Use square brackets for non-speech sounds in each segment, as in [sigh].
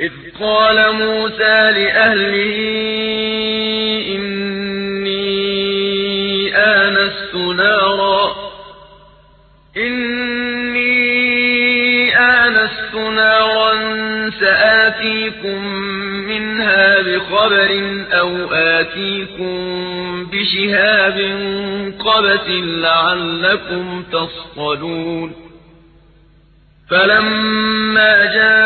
إذ قال موسى لأهله إني آنست نارا. إني آنست نارا سآتيكم منها بخبر أو آتيكم بشهاب قبس لعلكم تصطلون. فلما جاءها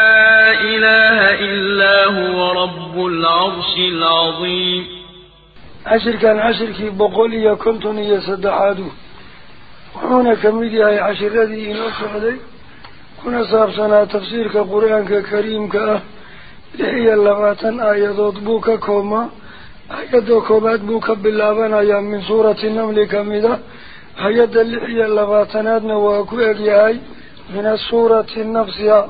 إله إلا هو رب العرش العظيم. عشر كان عشر كي بقول يا كنتني يا سدحادو. وحونا كميدي هاي عشر ذي إن أصعدي كنا سابسنا تفسير كقرآن كريم لحي اللغات آيادات بوكا كوما. أية آيادو كوبات بوكا باللابان آية من سورة النمل كميدة. هيا دلعي اللغاتنا دنواكو اليهاي من السورة النفسية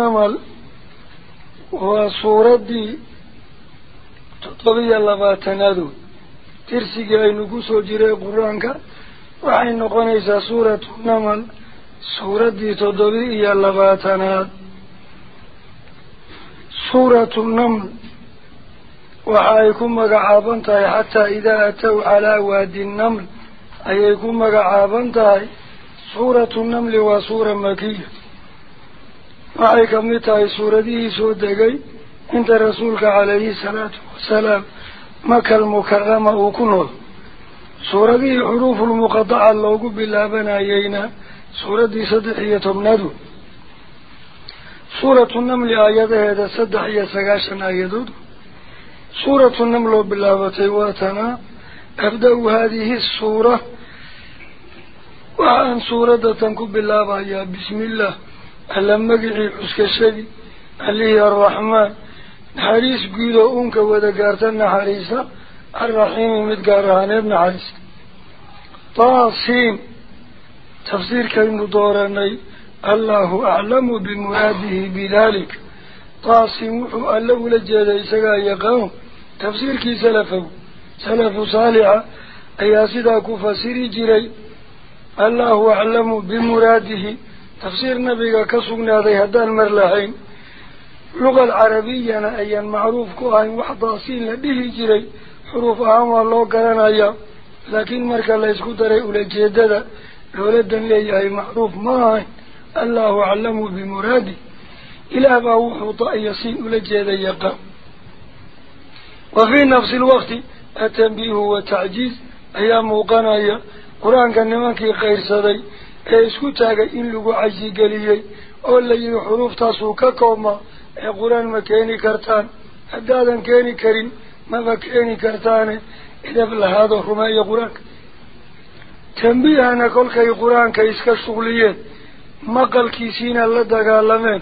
namal waa suuraddii toddobiyo labaatanaadod tirsigii aynu kusoo jiray qur-aanka waxay noqonaysaa suuratu namal suuraddii toddobi iyo labaatanaad suuratu naml waxa ay ku magacaaban tahay xataa idaa atow calaa waadi naml ayay ku magacaaban tahay سورة النمل وسورة مكية. وعيك متى سورة دي؟ سورة دي انت رسولك عليه الصلاة والسلام مكة المكرمة وكنول سورة دي حروف المقطعة اللوغو بالابن ايينا سورة دي صدحية ابنادو سورة النمل آيات هذا صدحية سقاشن آياتو سورة النمل بالابتي واتنا أبدأ هذه السورة وعن سورة تنكب الله يا بسم الله. ألم مقعي عسك الشبي عليه الرحمن حريس قيد أمك ودقارتنا حريسا الرحيم مدقارهان ابن حريس. طاسين تفسير كالمدوراني الله أعلم بمراده بذلك. طاسين وحو لجل إساقا يقوم تفسير كي سلفه. سلف صالحة. أياسي داكو فسيري جيري. الله أعلم بمراده. تفسير نبيك كسونا ذي هدان مرلحين لغة العربية أي معروف كوهين وحضاصين لديه جري حروف عام الله قلنا لكن مرك الله يسكتري أولي جيدة لولدا لي أي معروف ماهين الله أعلم بمراده. إلى باوح طائيسين أولي جيدة يقع وفي نفس الوقت أتنبيه وتعجيز أيام وقنايا qur-aanka nimankii qayrsaday ee isku taagay in lagu cajigeliyey oo la yihi xuruuftaasuu ka koobmaa ee qur-aan ma keeni kartaan haddaadan keeni karin maba keeni kartaane idab lahaado rumeeyo qur-aanka tembiyahana kolkay qur-aanka iska shuqliyeen maqalkiisiina la dagaalameen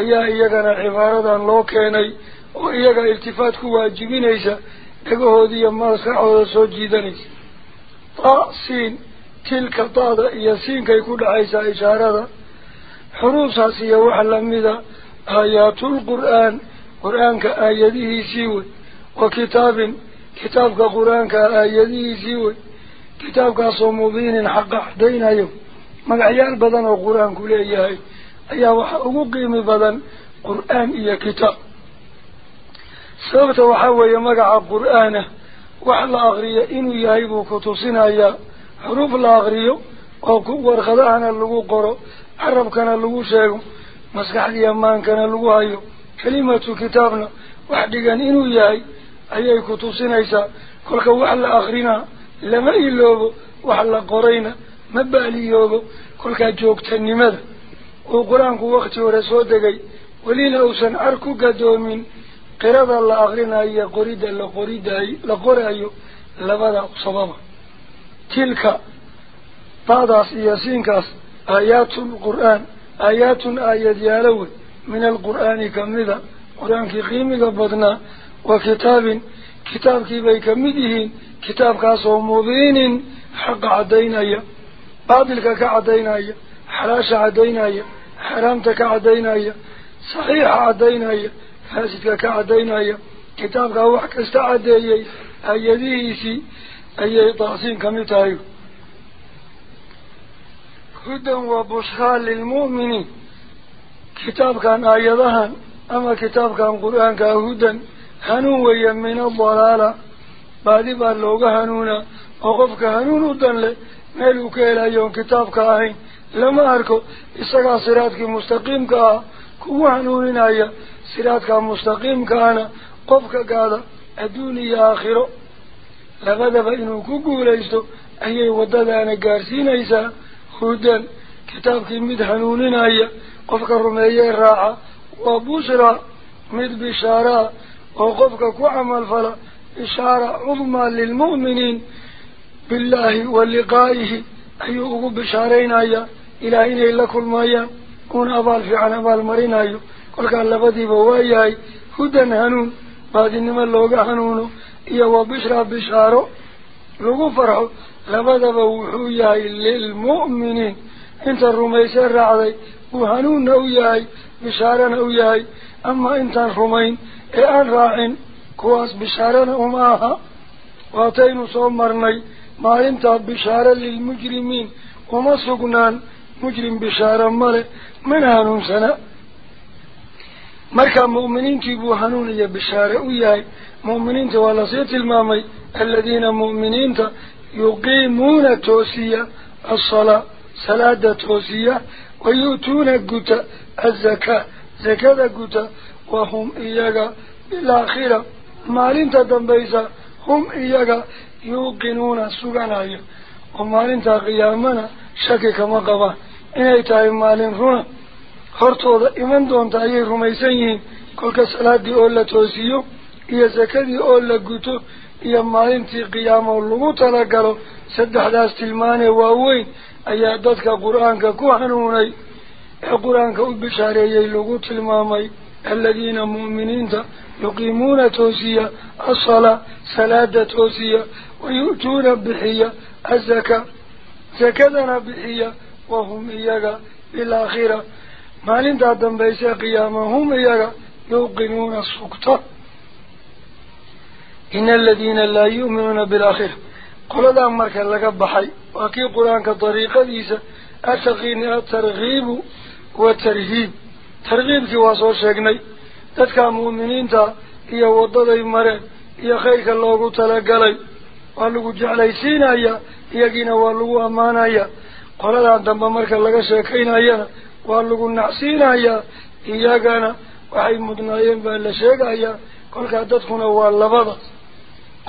ayaa iyagana cibaaradan loo keenay oo iyaga iltifaat ku waajibinaysa dhagahoodi iyo maskaxooda soo jiidanaysa أسين تلك الطاعة يسين كي يكون عيسى إشارة حروسا سيوح ذا آيات القرآن قرآن كآياته سيوي وكتاب كتاب كقرآن كآياته سيوي كتاب كصمودين حق أحدين ما عيال بدن وقرآن كلي أيها أيها وقيم بدن قرآن إيا كتاب سببت وحوى يمقع قرآنه ku tusinayaa xuruuf la akriyo oo warqadahana lagu qoro carabkana lagu sheego maskaxdiiya maankana lagu hayo kelimatu kitaabna wax dhigan inuu yahay ayay ku tusinaysaa kolka wax la akrinaa lama iloobo wax la qorayna ma baaliyoobo kolkaa joogtanimada uu qur-aanku wakti hore soo degay welina uusan car ku gadoomin قرده الله أخرين أي قريدة إلا قريدة إلا قريده أي لبدا صبابا تلك بعض السياسين كاس آيات القرآن آيات آيات يالوه من القرآن كمدا قرآن كي قيمة بدنا وكتاب كتاب كي بي كمده كتاب كاس مبين حق عدين أي بابلك كعدين أي حراش عدين أي حرامتك عدين أي صحيح عدين أي حاسد كعدين أي كتابك هو حكست عدي أي يديسي أي, أي طعسين كمتايو. هدى وبشرى للمؤمنين كتابك عن آيضها أما كتابك عن قرآن كهدى هنو يمن الضلالة. بعد باللوغة هنونا أغفك هنون الدن لي ملوك إلى يوم كتابك عين لما أركو إساقا صراطك مستقيمك كو هنونين آية. سيرات كان مستقيم كان قفك قال أدوني آخره. لقد بينه كوكو ليسو ايي ودد أنا قارسين إيسا. خودن كتاب كيمد حنونين اي قفك رمية راعة. وبشرى مد بشارة. وقفك كعمل فلا. إشارة عظمى للمؤمنين. بالله ولقائه أيوه بشارين أية. إلى اين لكم ايا كون أبال في عن أبال مرين آية. Looga hanuuno iyo wa bishraa bishaaro lagu farxo labadaba wuxuu yahay lilmu'miniin inta rumaysee raacday uu hanuunna u yahay bishaarana u yahay ama intaan rumayn ee aan raacin kuwaas bishaarana uma aha waataynu soo marnay maalintaa bishaaro lilmujrimiin uma sugnaan mujrim bishaaro male mana hanuunsana مركا مؤمنين كيبو حنون يا بشارة وياي مؤمنين توالصيت المامي الذين مؤمنين يقيمون توسيا الصلاة صلاة توسيا ويؤتون قتا الزكاة زكاة قتا وهم إياغا بالآخرة مالين تدنبيزا هم إياغا يوقنون سوغانايا ومالين تقيامنا شكك مقبا إنه تايم مالين رونا doonta ayay rumaysan yihiin kolka salaadii oo la toosiyo iyo sakadii oo la guto iyo maalintii qiyaamo lagu talagalo saddexdaas tilmaanee waaweyn ayaa dadka qur-aanka ku hanuunay ee qur-aanka u bishaareeyey lagu tilmaamay aladiina mu'miniinta yuqiimuuna toosiya asalaa salaada toosiya wayu'tuuna bixiya azakaa sakadana bixiya wahum iyaga bilaakhira ما لنت عدم بيسا قيامهم يرى يوقنون السكتة إن الذين لا يؤمنون بالآخرة قل الآن مركا لك بحي وكي قرآنك طريقة إيسا أتقين الترغيب والترهيب ترغيب في واسور شاكني تتكى مؤمنين تا إيا وضد المرأة إيا خيك الله تلقلي وقالوا جعلي سينا إيا إيا قينا وقالوا أمانا إيا قل الآن دم مركا لك شاكينا إيانا ولو نعسينا يا إياكنا وحي مدنائيين بأن لشيك يا كل قادتكنا هو اللبضة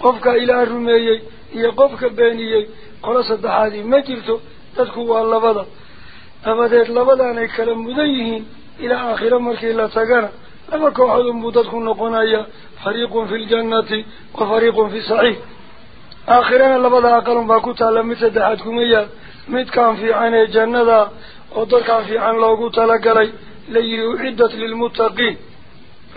قفك إلى الرمييي إيا قفك بانيي قل صدحاتي ما جرتو تدكو هو اللبضة أبدأت لبضة أني كلم بديهين إلى آخر مركي الله تقنا لما كوحد مددكنا قنا يا فريق في الجنة وفريق في صحيح آخرين اللبضة أقلم باكو تعلم متدحاتكم يا ميت كان في عين الجنة ودركا في عن لوغو تلقلي ليعدة للمتقين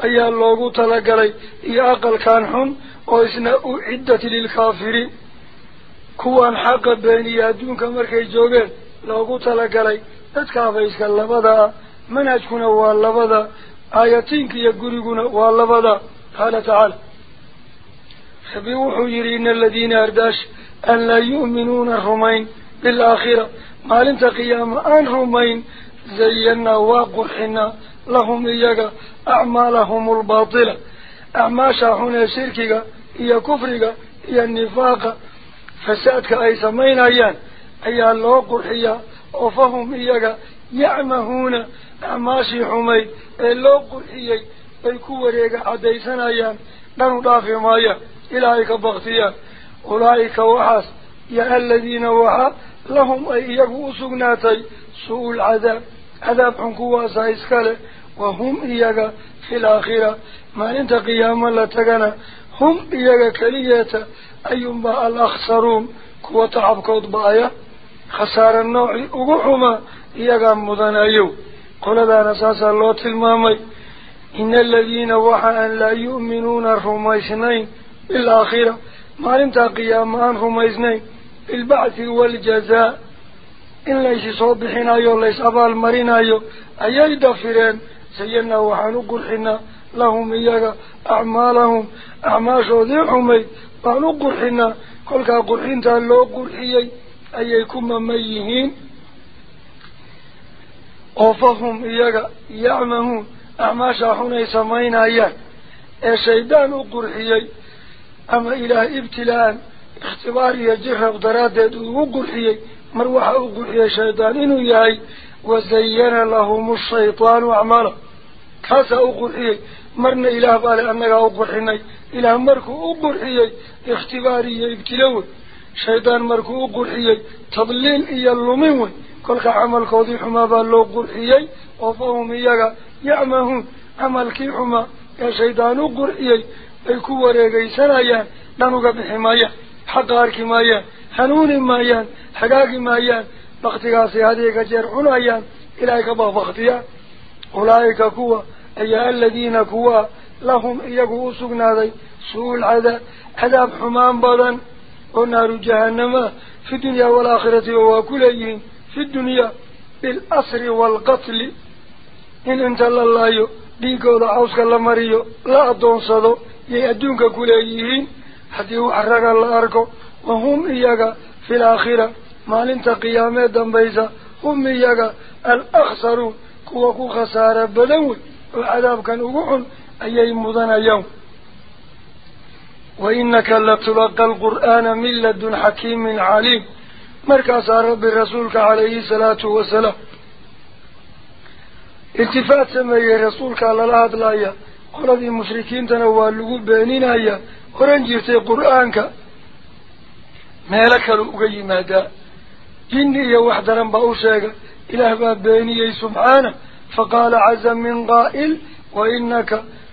أي عن لوغو تلقلي إياقل كانهم وإسنا أعدة للكافرين كوان حق بين يدون كمركي جوغل لوغو تلقلي أتكافة إسكا اللبضاء من أجكنا هو اللبضاء آياتين كي هو اللبضاء قال تعالى خبيوحوا يرين الذين أرداش أن لا يؤمنون الرومين بالآخرة قال انت قيام. آن رومين زينا وقرحنا لهم إياك أعمالهم الباطلة. أعماشا هنا شركيجا ايا كفريجا ايا النفاق. فسأتك أي سمين أيان. ايا اللو قرحيا وفهم إياك يعمهون. أعماشي حمي اللو قرحيا الكوريجا سنة أيان. لنو دافي مايا. آيك بغتيا. أولئك وحاس. يا الذين وحاس لهم أي يقو سقناتي سوء العذاب عذاب عنكوا سايسكال وهم إيقا في الآخرة. ما إنت قياما لا تقنا هم إيقا كليتا أيهم باء الأخسرون. كوة عبكوت بايا. خسار النوع أقوحما إيقا مضان أيو. قل ذان أساس الله تلمامي. إن الذين وحا لا يؤمنون الرميسنين بالآخرة. ما إنت قياما الرميسنين بالبعث والجزاء. إن ليس صوبحنا أيو ليس أبال مرين أيو أيي دفرين؟ سينا وحنوق الحنا لهم إياك أعمالهم. أعماشوا ذي حمي. وحنوق الحنا كلها قرحين تهلو قرحيي. أييكم ميهين. وفهم إياك يعمهم أعماشا حني سمين أيه الشيطان قرحيي. أما إله ابتلاء ilaah ibtilaa'an ikhtibaar iyo jirab daraaddeed uu ugu qurxiyey mar waxa u qurxiyey shaydaan inuu yahay wazayana lahum shaytaanu acmaala kaasaa u qurxiyey marna ilaah baale annagaa u qurxinay ilaah markuu u qurxiyey ikhtibaar iyo ibtilo wey shaydaan markuu u qurxiyey tadliil iyo lumin wey kolka camalkoodii xumaa baa loo qurxiyey حقارك مايان حنون مايا حقاق مايان بغتها سيهديك جير علايان إلايك با بغتيا أولايك كوا أي الذين كوا لهم إيقو أسقنا ذي سؤول عذا عذاب حمام بدا ونار جهنم في الدنيا والآخرة وكلهم في الدنيا بالأسر والقتل. إن انت الله ديكو دعوسك اللهم ريو لا أدون صدو يأدونك كلهم حدي هو أرجع الأرجو وهم يجا في الآخرة ما لنت قيامة دمبيزا هم يجا الأخسرو كوكو خسارة بدوي العذاب كان وقعن أي مدن يوم وإنك لتلقى القرآن من لدن حكيم عليم مركز رب رسولك عليه الصلاة والسلام التفات سمي رسولك على الله قرد المشركين تنوى اللقوب بانين قران جيرتي قرانك مالك لو اغي مادا جني واحد رن باو شيغ اله باب بيني سبحانه فقال عزم من قائل وانك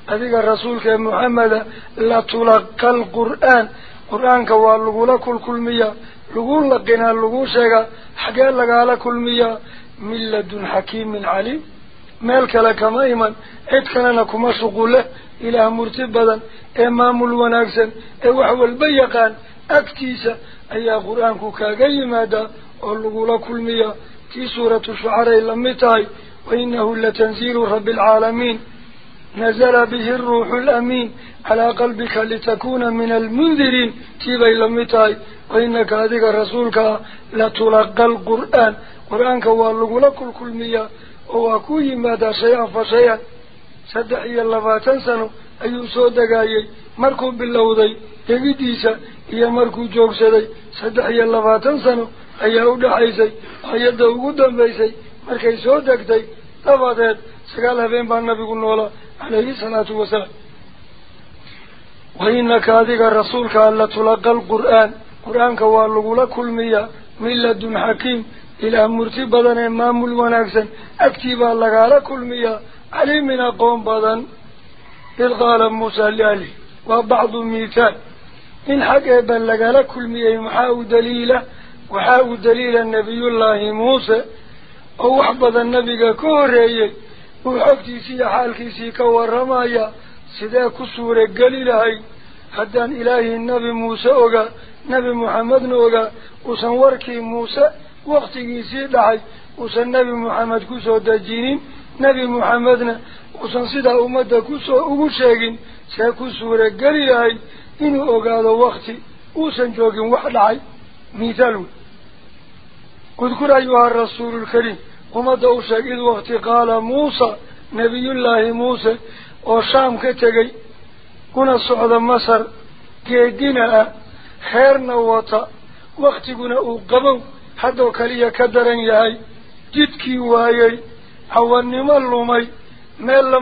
اديك رسولك محمد لتلقى القران قرانك وا لك الكل كل ميا لوغول لقينا لوغ شيغ حقي لاغالا كل ميا ملة حكيم من علي مالك لك مايمن اتكلنا كما شغله إلى مرتبدا إمام الوناكسا إوحو البيقان أكتيسا أي قرآن كاقي مادا أولوه لكل مياه في سورة الشعراء اللمتاي وإنه لتنزيل رب العالمين. نزل به الروح الأمين على قلبك لتكون من المنذرين. تيبا اللمتاي وإنك هذه رسولك لتلقى القرآن. قرآن قرآنك أولوه لكل مياه وأكوه ماذا؟ شيئا فشيئا. Saddex iyo labaatan sano ayuu soo degaayey markuu bilowday degidiisa iyo markuu joogsaday saddex iyo labaatan sano ayaa u dhexaysay ayadda ugu dambaysay markay soo degtay dabadeed sagaal habeen baa nabigu noolaa calayhi salaatu wasalaam wainaka adiga rasuulka alla tulaqa alqur'aan qur-aanka waa lagula kulmiyaa min ladun xakiim ilaah murti badan ee maamul wanaagsan agtii baa lagaala kulmiyaa aqoon badan id qaala muusa liali waa bacdu mithaal إن حق بلغ لكل مئي محاو دليلة وحاو دليل النبي الله موسى أو أحبض النبي كوري وحبتي سي حالكي سي كورمايا سيدا كسورة قليلة haddaan ilaahay nebi muuse ogaa nebi moxamedna ogaa uusan warkii muuse waktigiisii dhacay uusan nebi moxamed kusoo dejinin suurageli lahay inuu ogaado wakti uusan joogin wax dhacay mithaal wey udkur ayuha rasuulu lkariim ummadda u sheeg id wakti qaala muusa nebiyullaahi muuse oo shaam ka tegey kuna socda masar geedina ah reerna wata waktiguna uu qabow haddoo kaliya ka daran yahay jidkii waayey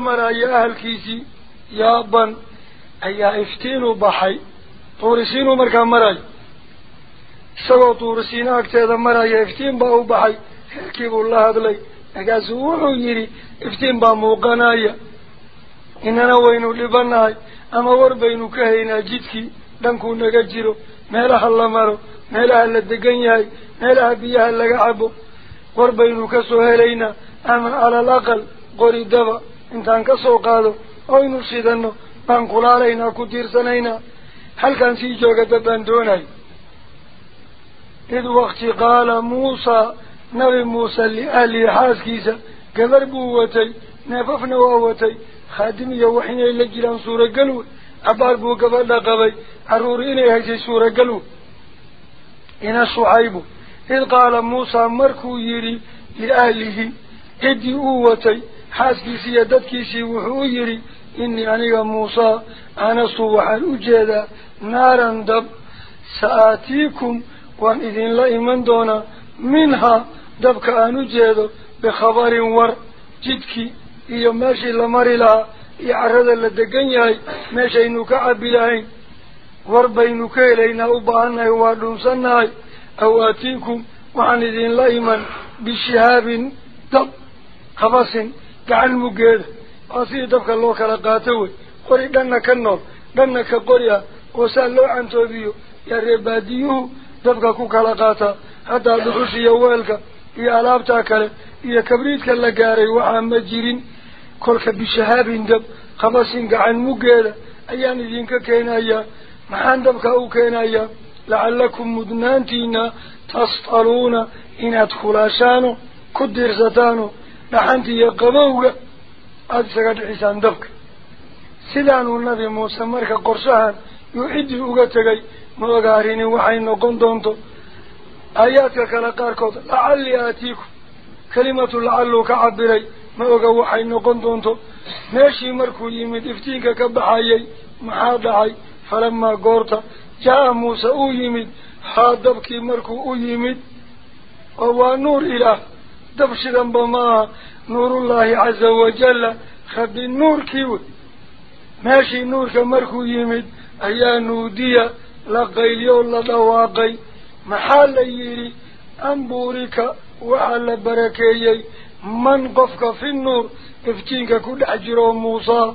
maraayo ahalkiisii yaaban ayaa iftiinu baxay tuurisiinuu markaa marayo isagoo tuurisiino agteeda maraya iftiin baa u baxay reerkii buu la hadlay markaasuu wuxuu yidhi iftiin baa muuqanaya inana waynu dhibanahay ama war baynu ka haynaa jidkii dhankuu naga jiro meelaha la maro meelaha la degan yahay meelaha biyaha laga cabo war baynu ka soo helaynaa أما على الأقل قري دبا إن تانك سوقاله أو نرشدنه بانقل علينا كتير سنين هل كان سيجوك تبندوني إذ وقت قال موسى نبي موسى لأهلي حاس كيسا قبر بوتي نفف نواوتي خادمي وحين إلا جلان سورة قلو أبار بو قبر لا قبي أرورين إيه هاي سورة قلو. إنا الشعيب إذ قال موسى مركو يري لأهله كدي قوتي حاس كيسي يدد كيسي وحويري إني أنيق موسى أنا صوحا أجيدا نارا دب سآتيكم وان إذن لا إيمان دونا منها دبك أن أجيدا بخبار ور جدك إيو ماشي لمر لها يعرض لدقن يهي ماشي نكعب لهين وربينك إلينا أبعانا يوالون سنهي أو آتيكم وعن إذن لا إيمان بشهاب دب qori dhanna ka nool dhanna ka qori ah oo saa loo cantoobiyo yaa reebaadiyuhu dabka ku kala qaataa haddaa dhuxush iyo weelka iyo alaabtaa kale iyo kabriidka la gaaray waxaa ma jirin kolka bishahaabin dab qabasin gacan muggeeda ayaan idinka keenayaa maxaan dabka u keenayaa lacallakum mudnaantiina tasfaluuna inaad kulaashaano ku diirsataano ma oga arinin waxay noqon doonto aayaadka kale qaarkood lacallii aatiikum kelimatu lacalluu ka cabiray ma oga waxay noqon doonto meeshii markuu yimid iftiinka ka baxayay maxaa dhacay falamaa goorta jaa-a muuse uu yimid haa dabkii markuu u yimid oo waa nuur ilaah دفشدا بما نور الله عز وجل خب النور كيوه ماشي نور كمركو يمد ايا نودية لقي اليوم لدواقي محال ييري انبوريك وعلى بركي من قفك في النور افتينك كل عجر وموسى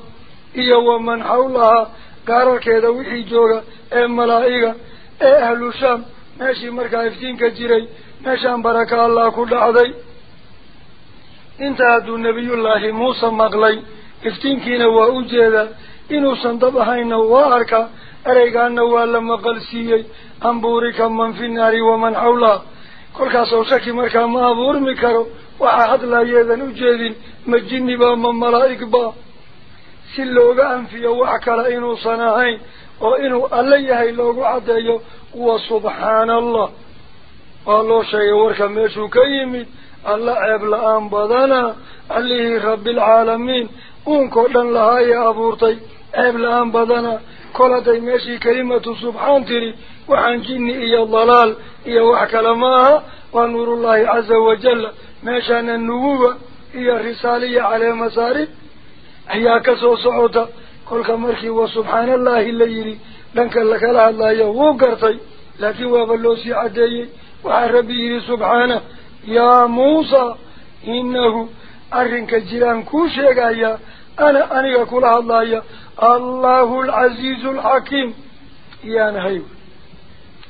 ايا ومن حولها. قارك هذا وحي جوغا اي ملائقة اي أهل الشام. ماشي مركا افتينك جيري ماشي انبركا الله كل عضي waa la maqalsiiyey ambuurika man fi naari waman xawlaha kolkaas oo shaki markaa ma abuurmi karo waxaa hadlaayeedan u jeedin ma jinni baa ma malaa'ig baa si looga anfiyo wax kale inuusan ahayn oo inuu alle yahay loogu caddeeyo wa subxaana allah waa loo sheegay warka meeshuu ka yimid uunkao dhan lahaa ee abuurtay ceeb la-aan badana kol hadday meeshii kelimatu subxaan tiri waxaan jinni iyo dalaal iyo wax kale ma aha waa nuurullaahi caza wajalla meeshaana nubuwa iyo risaaliya caleemasaarib ayaa ka soo socota kolka markii wa subxaanallaahi la yidhi dhanka lakala hadlayo wuu gartay laakiin waaba loo sii caddeeyey waxaa rabbi yidhi subxaanah يا موسى إنه أرنك جيران كوشيك أيا أنا أني أقول الله أيا الله العزيز الحكيم. يا نهيو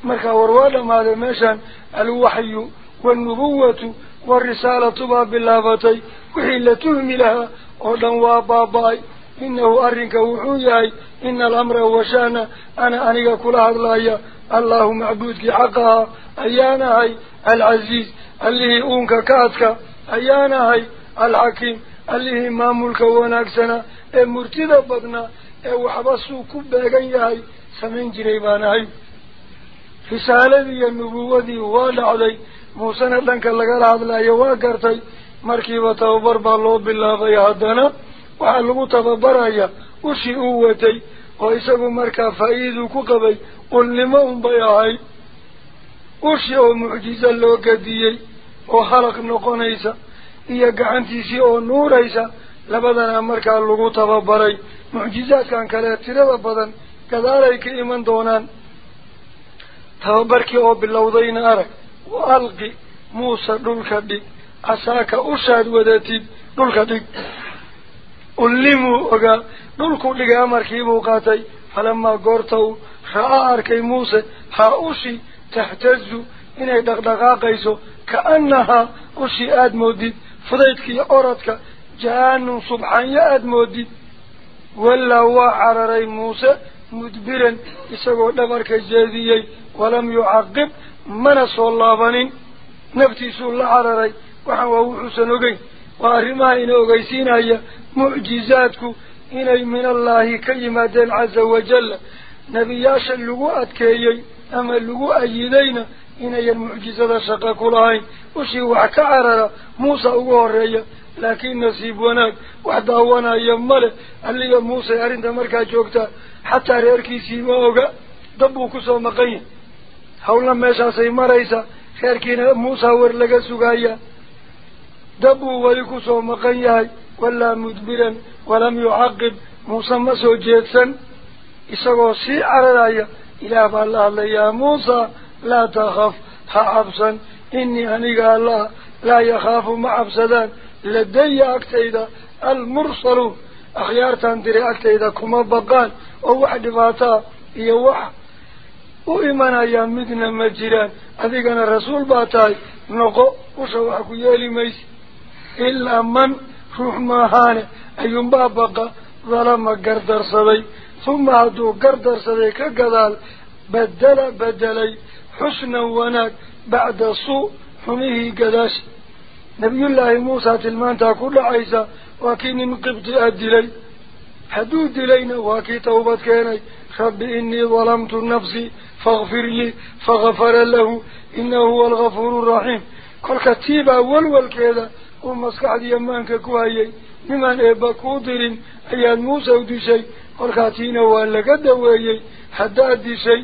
مركا ورواد ما دمشان الوحي والنبوة والرسالة باب اللافتي وحي لتهم لها. أولا وباباي alamra washana ana aniga kula hadlaya allahu macbuudkii xaqaha ayaan ahay alcasiiz allihii uunka ka adka ayaan ahay alxakiim allihii maamulka wanaagsana ee murtida badnaa ee waxba suu ku beegan yahay samayn jiray baan ahay risaaladii iyo nubuwadii waa dhacday muusena dhanka lagala hadlayo waa gartay markiiba tababar baa loo markaa faa'iiduu ku qabay ulnimo unbay ahayd ushii oo mucjizo loo gadiyey oo halaq noqonaysa iyo gacantiisii oo nuuraysa labadana markaa lagu tababaray mucjizaadkan kale tirada badan gadaalay ka iman doonaan tababarkii oo bilowdayna arag wa alqi muuse dhulka dhig casaaka ushaad wadatid dhulka dhig qaatay falamaa goorta uu ra'aa arkay muuse haa ushii taxtazu inay dhaqdhaqaaqayso kaannahaa ushii aada moodid fudaydkiiyo oradka jaanun subxaanyo aada moodid wallaa waa cararay muuse mudbiran isagoo dhabarka jeediyey walam yucaqib mana soo laabanin naftiisuu la cararay waxaan waa wuxuusan ogeyn min allaahi ka yimaadeen caza wajalla nebiyaasha lagu adkeeyey ama lagu ayidayna inayan mucjizada shaqo ku lahayn ushii wax ka carara muusa ugu horeeya laakiin nasiib wanaag wax daawanaya male alliga muuse arrinta markaa joogtaa xataa reerkiisii ma oga dab buu kusoo maqan yahay hawlna meeshaasay maraysa reerkiina muusa war laga sugaya walam yucaqib muuse ma soo jeedsan isagoo sii cararaya ilaah baa la hadlay yaa muusa laa takhaf ha cabsan inii aniga allah laa yakhaafu ma cabsadaan ladaya agtayda almursaluun akhyaartaan diray agtayda kuma baqaan oo wax dhibaataa iyo wax u imanaya midna ma jiraan adigana rasuul baa tahay noqo usha wax ku إلا من روح ما ماهان أيما بقى ظلم قردر صدي ثم عدو قردر صدي كقدال بدل بدلي حسنا وناك بعد سوء حميه قداش. نبي الله موسى تلمان تاكل عيسى وكين قبط أدلي. حدود لينا وكي توبت كيني. رب إني ظلمت نفسي فاغفر لي فغفر له إنه هو الغفور الرحيم. كل كتيبة والوالكيذا uu maskaxdiiyo maanka ku hayay nimaan eebba kuu dirin ayaad muuse u dishay kolkaa tiina waa laga daweeyey haddaad dishay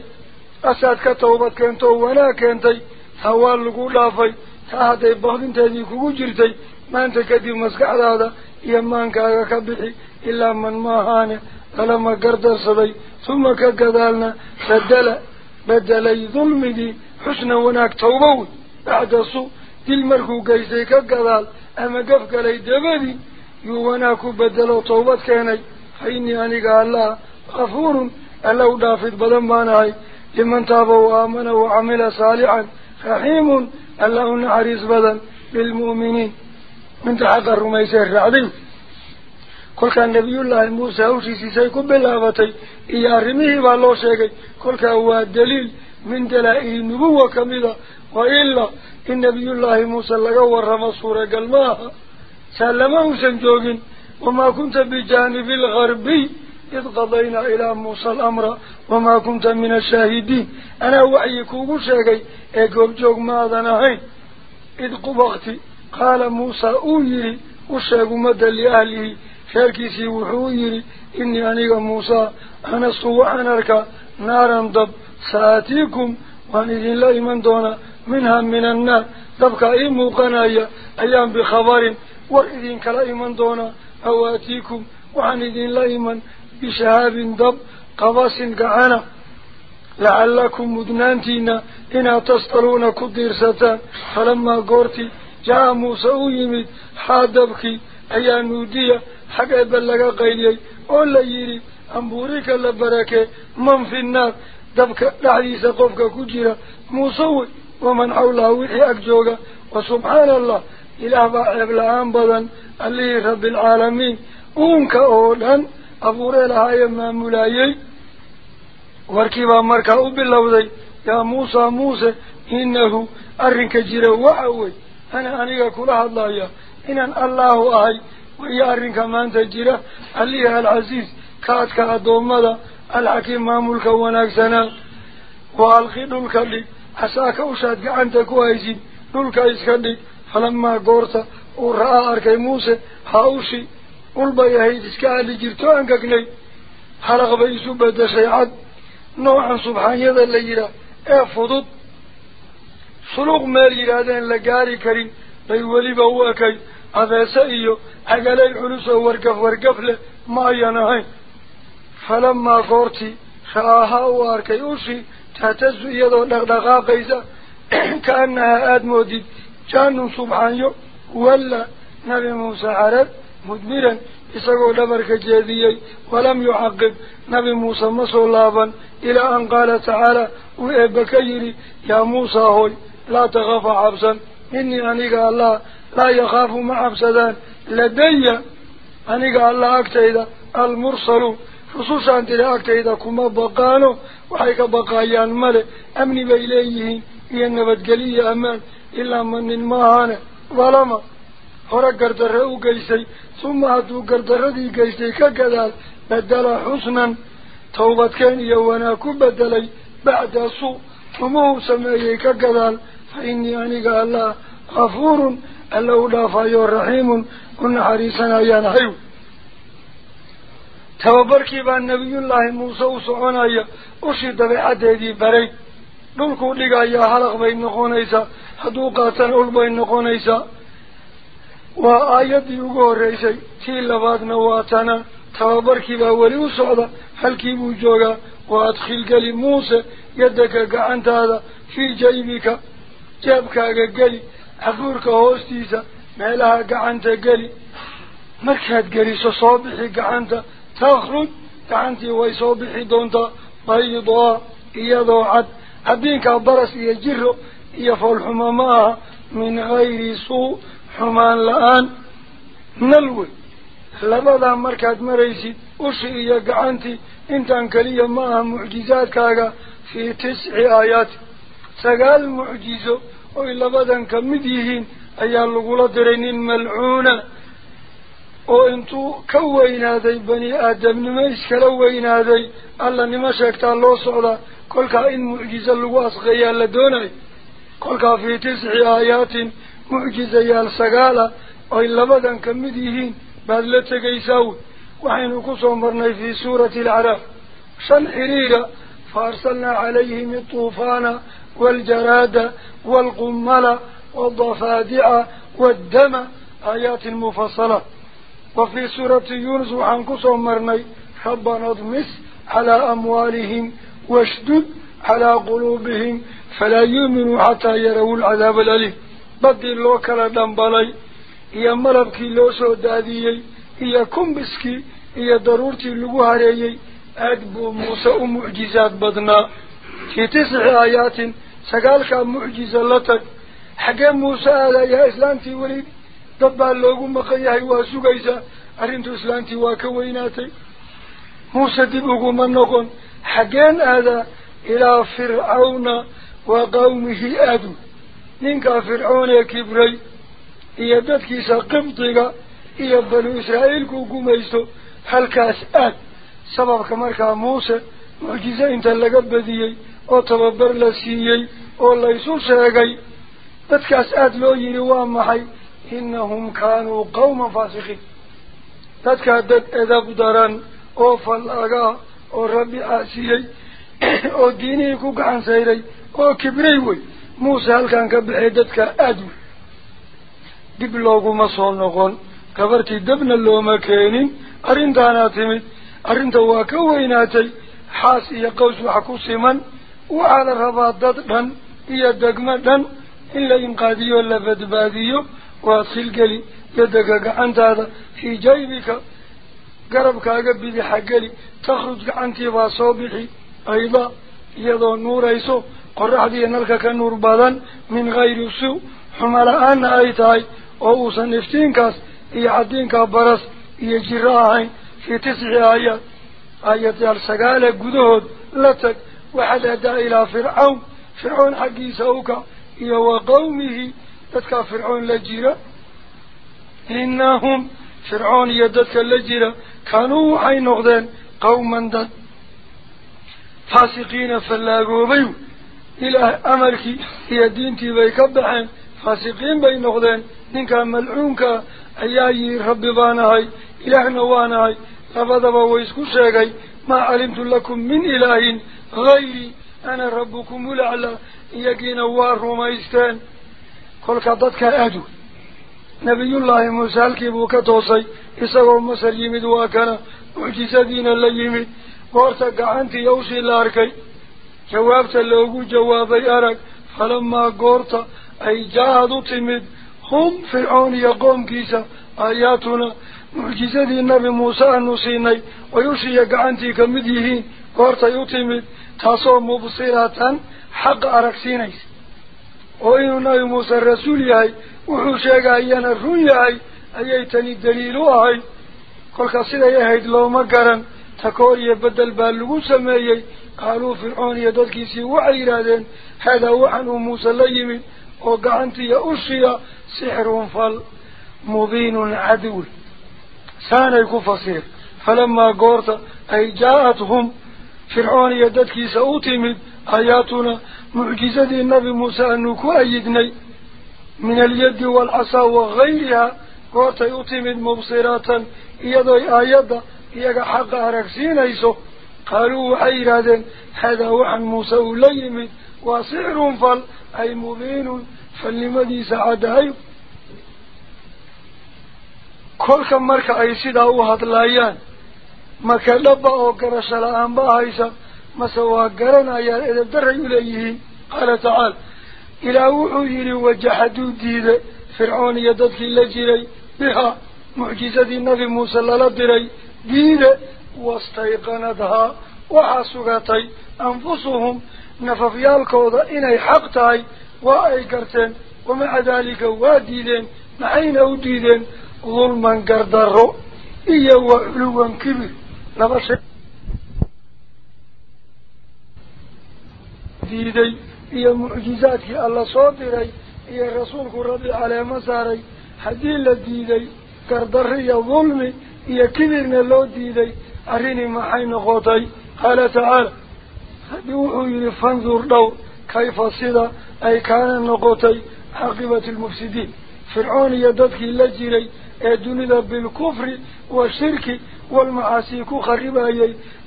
asaad ka tawbad keento oo wanaag keentay taa waa lagu dhaafay taa hadday bakdinteedii kugu jirtay maanta kadib maskaxdaada iyo maankaaga ka bixi ilaa man maahaane lalama gardarsaday huma ka gadaalna bedela bedelay dulmigii xusna wanaag tawba wey bacda su dil markuu geystay ka gadaal أما قفك لي دبني يوهناك بدلو طوبتك هناي حيني أني قال الله أفور ألو دافد بلنباناي لمن تاب وآمن وعمل صالحا رحيم ألو نعريس بدن بالمؤمنين من تحق الرميس الرعبي كل كان نبي الله موسى أوسيسي سيكون بلافتي إيا بالله شيكي. كل كان هو الدليل من دلائل النبوة كميدة. وإلا إن نبي الله موسى لقوى الرمصورة قال ماها سلمه سنجوغ وما كنت بجانب الغربي إذ قضينا إلى موسى الأمر وما كنت من الشاهدين. أنا وعيك وشاقي أقول جوغ ماذا نهي إذ قبغتي قال موسى أويري وشاق مدى لأهله. شاكيسي وحويري إني أنيق موسى. أنا صوحنا لك نارا ضب. سآتيكم وان اذن الله من دون منها من النار. تبقى إيه ام قنايا أيام بخبر. واذين كلا يمن دون أواتيكم. اذن الله من بشهاب دب. قباس قعنا لعلكم مدنانتينا إنا تسترون كديرستان فلما قرتي جاء موسى ويمد حادبكي. أيام نودية. حق أبلغ قيلي. أولا يري. أنبوريك اللبركة من في النار. دبك لحديث قفك كجيرا مصوي ومن حوله وحيك جوغا وسبحان الله إله باعب لعنبضا اللي رب العالمين. أمك أولا أبور لها يما ملايي. واركبا مركا أب اللوذي يا موسى موسى إنه أرنك جيرا وعوي. أنا أنيك كلها الله إن الله أهي. ويا أرنك من تجيرا اللي العزيز كاتك أدوم ماذا الحكيم ما ملكا وناكسنا. وألقي دولك لي حساك وشادك عندك وايزين دولك إسكا لي فلما قرت ورأى أركي موسى هاوشي. قلبا يهيد إسكا اللي جرتو عنك لي حلق بيسو بدا شيعد نوعا سبحان يدا اللي يرى إيه فضط سلوغ مال يرى دين لقاري كريم. لي ولي بوأكي. هذا سئيو عقالي حلوسه ورقف ورقف له ما ينهين. فلما قرتي خلاها وارك يوشي تهتز يدو نغدقا قيسا [clears throat] كأنها أدمودي جان سبحانه ولا نبي موسى عرب مدمرا إساقو لبرك جاذيي ولم يعقب نبي موسى مصلابا إلى أن قال تعالى وإبكيري يا موسى هوي لا تخاف عبسا إني أنيق الله لا يخاف مع عبسدان لدي أنيق الله أكتئذا المرسل waxay ka baqaayaan male amni bay leeyihiin iyo nabadgeliyo ammaan ilaa manin maahaane dalama hore gardarre u geysay uma hadduu gardarradii geystay ka gadaal bedela xusnan tawbadkeen iyo wanaag ku bedelay bacda suu xumuhuu sameeyey ka gadaal fa inii aniga allah kafuurun alla u dhaafayo raxiimun u naxariisanayaan ahay muuse u soconaya ushii dabeecaddeedii baray dhulkuu dhigayaa halaq bay noqonaysaa hadduu qaatana ul bay noqonaysaa waa aayaddii ugu horreysay tii labaadna waa tana tababarkii baa weli u socda halkii buu joogaa wa adkhil geli muuse yaddaka gacantaada fii jaybika jeebkaaga geli cabuurka hoostiisa meelaha gacanta geli markaad geliso soo bixi gacanta baras iyo jiro iyo foolxumo ma aha min hayri suu xumaan la-aan nal wey labadaa markaad maraysid ushi iyo gacantii intaan keliya ma aha mucjizaadkaaga fii tisci aayaati sagaal mucjizo oy labadan ka mid yihiin ayaa lagula diray nin malcuuna أو انتو كوين هذي بني آدم نميس كلوين هذي ألا نمشاكتان لو صعلا كلك إن معجزة اللواس غيال لدوني. كلك في تسع آيات معجزة يالسقالة وإلا بدا كمديهين بعد لتقيساو وحين قصوا مرني في سورة العرف. شن حريرة؟ فأرسلنا عليهم الطوفان والجراد والقملة والضفادع والدم. آيات مفصلة. وفي سورة يونس وحنكس ومرني ربنا اضمس على أموالهم واشدد على قلوبهم فلا يؤمنوا حتى يروا العذاب الأليم. بدل الله كلا دنبالي إيا ملبكي لو سوداديي إيا كمبسكي إيا ضرورتي لغهريي أدبو موسى ومعجزات بدنا. في تسع آيات سقالك معجزة لتك حقا موسى على يا إسلامتي وليد waa sugaysaa arrintu islaantii waa ka weynaatay muuse dib uguma noqon xaggeen aadaa ilaa fircawna wa qawmihi aadu ninkaa fircoon ee kibray iyo dadkiisa qibdiga iyo banu israa'iilkuu gumaysto halkaas aad sababka markaa muuse mucjizo inta laga badiyey oo tababar la siiyey oo laysu sheegay dadkaas aada loo yidhi waa maxay kaanuu qawman faasiqiin dadkaa dad edab daran oo fallagaa oo rabbi caasiyey oo diinihii ku gacan sayray oo kibray wey muuse halkaan ka baxay dadkaa aada wey dib looguma soo noqon gabartii dabna looma keenin arrintaanaa timid arrinta waa ka weynaatay xaas iyo qaws wax ku siman waxaa la وسلقلي يدك عن هذا في جيبك. قربك أقبي حقلي تخرج عن تبا صوبحي. أيضا يدو نور يسو قرح دي نلقى كنور بادا من غير سو حمالا أن أيتاي أو سنفتينكاس إي عدينكا برس يجراهين في تسع آيات آيات يالسقالة قدود لتك. وحدة إلى فرعون فرعون حقي سوكا يو قومه دتك فرعون لجيرة. إنهم فرعون يدتك لجيرة. كانوا حي نغدان قوما دا. فاسقين فلاقوا بيو. إلى أمرك هي دينتي بيكبحين. فاسقين بي نغدان إنك ملعونك أيها ربيبانهاي إله نوانهاي. أفضب ويسكو شاكي ما علمت لكم من إله غيري. أنا ربكم لعلى يقين وارهما يستان ka toosay isagoo masar yimid waa kana mucjisadiina la yimid goorta gacantii awshii la arkay jawaabta loogu jawaabay arag falamaa goorta ay jaa-ad u timid hum fircoon iyo qoomkiisa aayaatuna mucjisadii nabi muuse aanu siinay way ushiiya gacantii ka mid yihiin goortay u timid taasoo mubsiratan xaqa aragsiinaysa وإن نبي موسى الرسول يهي وحوشيك أيان الرون يهي أيتني دليلوه هاي قل قصيرا يهيد لو مقارا تكوري بدل باللغو سمايي قالوا فرعون يدد كيسي وعيرادين هذا وحنه موسى الليمين وقعنتي أرشيا سحر فال مبين عدول سانا يكون كفصير فلما قرت أي جاءتهم فرعون يدد كيسي أوتيمين آياتنا معجزة النبي موسى أنك أيدني من اليد والعصا وغيرها. وتأتي من مبصرات يد آيات يقع حق أرقسين أيسو. قالوا حيرادا هذا هو عن موسى ليم وصعر فل أي مبين. فلمدي سعد أيو كل كم مركع يسيد أو هاد الأيان ما كان أو كرش الأنباء أيسو ما سوى قرن آيات إذا درعوا إليه قال تعال إلى وحيه وجحدوا ديدة فرعون يددك اللجري بها معجزة النبي موسى للدري ديدة واستيقنتها وحسقتي أنفسهم نففيا الكوضة إني حقتي وأي وأيقرتين ومع ذلك واديدين معين أوديدين ظلما قردروا إيا وعلوا كبير. لبسك ديدي إيا معجزاتك الله صادري إيا رسولك رضي عليه مساري حدي الله ديدي كردري ظلمي إيا كذرنا الله ديدي أريني محين غوتي قال تعالى حديوحي لفنظر لو كيف صدا أي كان النغوتي عقبة المفسدين فرعون يددك اللجري أدنذا بالكفر والشرك والمعاسيك خريبا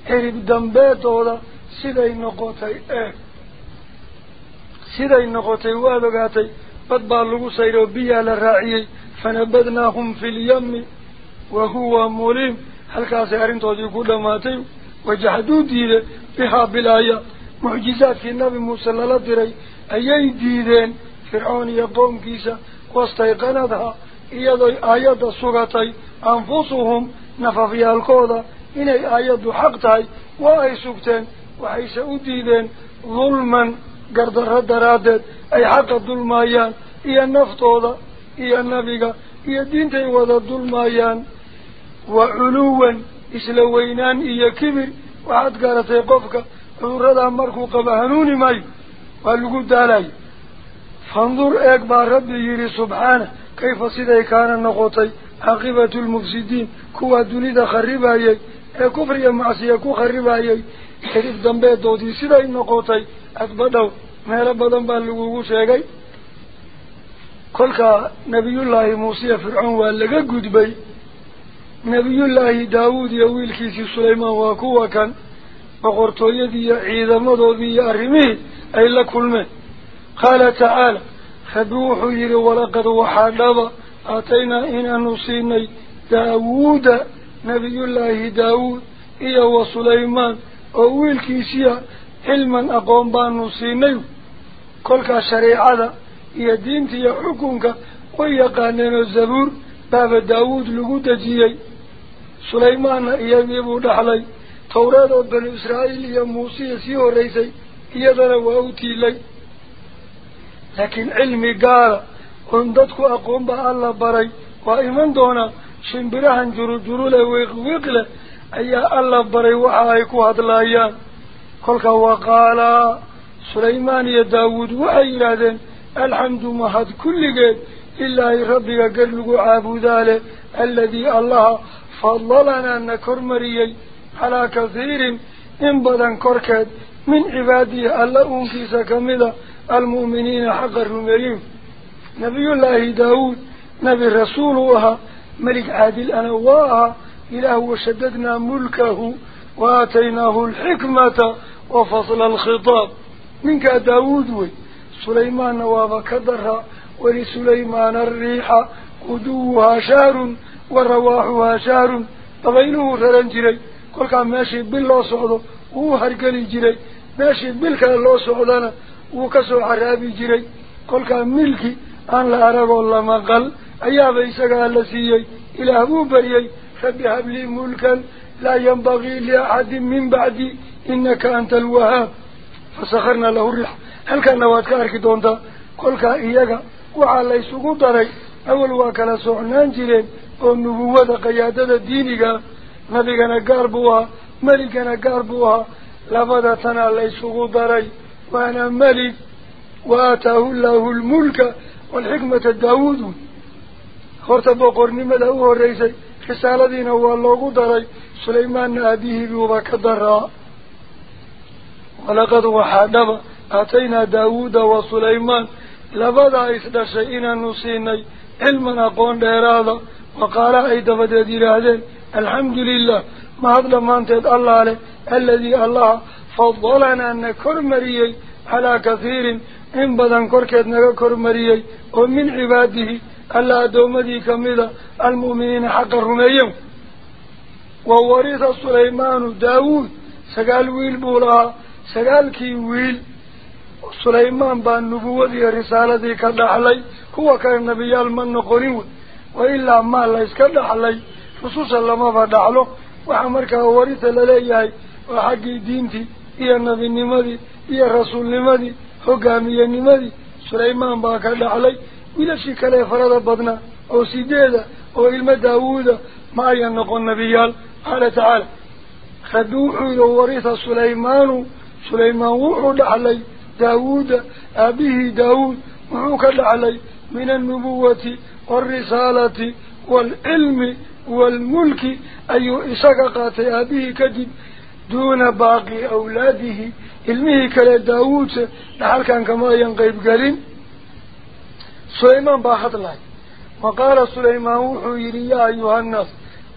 يريد دنبات هذا سيدي نقوتي أهل سيداي نقطي وادو قاتي بدبا لغو سيرو بيا لراعيي فنبدناهم في اليم وهو مريم هل كاسي ارنتو دي كودا ماتي وجهدو ديلا بها بالآية معجزات في النبي موسى للادري أي ديدين فرعون يبون كيسا واستيقنتها إيادي آيات السوغتي أنفسهم نففيها الكودة إني آيات حقتي وأي سوكتين وحيث أديدين ظلماً gardarro daraaddeed ay xaqa dulmaayaan iyo naftooda iyo nabiga iyo diintay wada dulmaayaan wa culuwan isla weynaan iyo kibir waxaad garatay qofka cudurradaa markuu qaba hanuuni maayo waa lagu daalayo fandur eeg baa rabbi yidhi subxaana kayfa siday kaana noqotay caaqibatu lmufsidiin kuwaa dunida kharibayay ee kufriga macsiya ku kharibayay xidhib dambeedoodii أكبدو ما ربضن بالغوغو شاقي قلقا نبي الله موسى فرعون واللقا قدبي نبي الله داود يويل كيسي سليمان واكوا كان وقرطو يدي عيذا مضو بي أرميه أي لكل من قال تعالى خدوح يري ولقد وحادب أتينا إن نصيني داود نبي الله داود إيه وسليمان أويل كيسيا aqoon baanu siinay kolkaa shareecada iyo diinta iyo xukunka way yaqaaneenoo zabuur baaba daawuud lagu dejiyey sulaymaanna iyagii buu dhaxlay tawreed oo banu israa'iil iyo muusiya sii horraysay iyadana waa u tiilay laakiin cilmi gaara oon dadku aqoon baa alla baray waa iman doonaa shimbirahan jurujurule wiiqwiiqle ayaa alla baray waxa ay ku hadlaayaan كلك وقال سليمان يا داود وعيلادا الحمد محد كل جد إلا ربك قلق عابد الذي الله فضلنا أن كرمري على كثير إن بدن كركد من عباده اللهم في سكملة المؤمنين حق الرميين نبي الله داود نبي رسوله ملك عادل أنواه إله وشددنا ملكه وآتيناه الحكمة وفصل الخطاب. منك داود وي. سليمان نواب كدرها. ولسليمان الريح. قدوها شار ورواحها شار طبعينه ثلان جري. كل كان ماشي بالله صعوده هو هرقلي جري. ماشي بالك الله صعودانا وكسو عرابي جري. كل كان ملكي. أن لا أرى والله ما قال أيها إسقال لسيي إلى أبو بريي فبهب لي ملكا. لا ينبغي لأحد من بعدي. إنك أنت الوهاب. فسخرنا له الرح هل كان نواتك أركي دونتا؟ كا إياك. وعلى سقو طري أول واكلا سعنان جيرين. ونبوة قيادة دينيك نبيكنا قاربوها. ملكنا قاربوها. لفضتنا اللي سقو طري وأنا ملك. وآتاه الله الملك. والحكمة الداود خورتبا قرنما له الرئيس. رسالة دينه والله قدري. سليمان نبيه بوبك درها ولقد وحدب أتينا داود وسليمان. لبدا إسد شئينا نسيني. علمنا قون ديرادا وقال عيد فدير هذين الحمد لله. ما هذا ما انتهت الله عليه. الذي الله فضلنا أن كرمريي على كثير. إن بدن كركت نغا كرمريي ومن عباده ألا دومدي كميدا المؤمنين حق الرميهم ووريث سليمان داود. سقال ويل بولها سجالكي ويل سليمان بان نبوة دي رسالة دي كده علي هو كان نبي المن نقرين وإلا ما ليس كده علي خصوصا لما فده علو وحمرك ووريث للايهي وحق دينتي إيا النبي نمدي إيا الرسول نمدي حقامي نمدي سليمان بان كده علي ولا شي كلي فرد بدنا أو سيديدة أو إلما داوودة ما ينقو النبيال قال تعالى خدوحوا وريث سليمانو sulaymaan wuxuu dhaxlay داود أبيه داود وحوك علي من النبوة والرسالة والعلم والملك أي إساقات أبيه كذب دون باقي أولاده. علمه كلا داود لحال كان كما ينقيب قرين. سليمان باخت الله وقال سليمان وحويري يا أيها الناس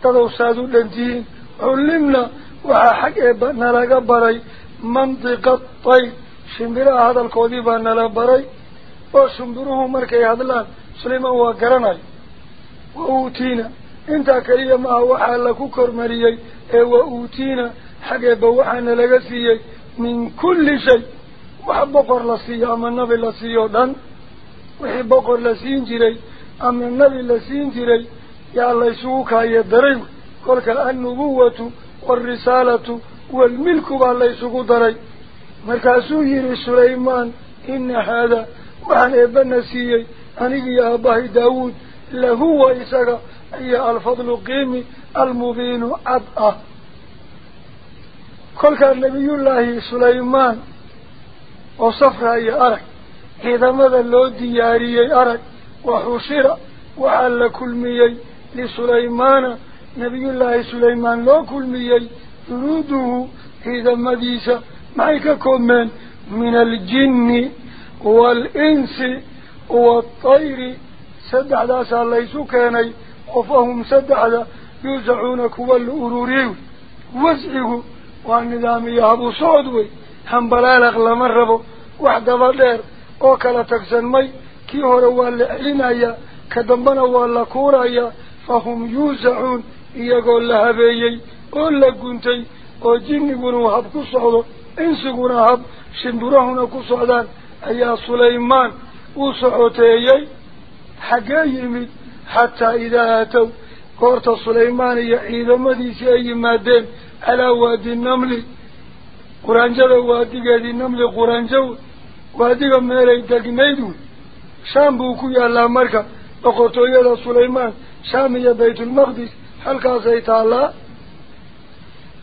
تدو سادو لنتين علمنا وحاحق نلقى بري منطقة طيب شمبرا هذا الكوديب أن مركي هذا لا يهدلان سليمان وقرناي وأوتينا. انتا كريا ما هو حالكو كرمريي. وأوتينا. حقا بوحان لغسيي من كل شيء. وحب بقر لسي أما النبي لسيه دان وحب بقر لسيين جيري أما النبي لسيين جيري يا الله يسوكا يدريو كل كالأنبوة والرسالة baa laysugu daray مركاسو يري سليمان إن هذا وعن ابن سيي أنيقي أباه داود لهو إساق أي الفضل قيمي المبين عبأة كل كان نبي الله سليمان. وصفر أي أرك. إذا ماذا لو دياري أرك. وحشر وعلى كل ميي لسليمان. نبي الله سليمان لو كل ميي يروده إذا مديسة معك من من الجن والإنس والطير سدع داس ليسوا كاني وفهم سدع دا يوزعون كوال الأروريو وزعه والنظام يهبو صعدوي هم بلالغ لمربو وحده بدير وكلا تكسن مي كي هو لعنايا كدنبنا ولا كورايا فهم يوزعون يقول لها بيي ولا كنتي وجنبون وحبكو صعدو insiguna hab shimburahuna ku socdaan ayaa sulaymaan uu socoteeyey xaggee yimid xataa idaa aatow goorta sulaymaan iyo ciidamadiisii ay yimaadeen calaa waadi namli quraanjada waadigeedii namli quraanjo waadiga meelay degnayd wey shaam buu ku yaallaa marka boqortooyada sulaymaan shaam iyo baytulmaqdis halkaasay taallaa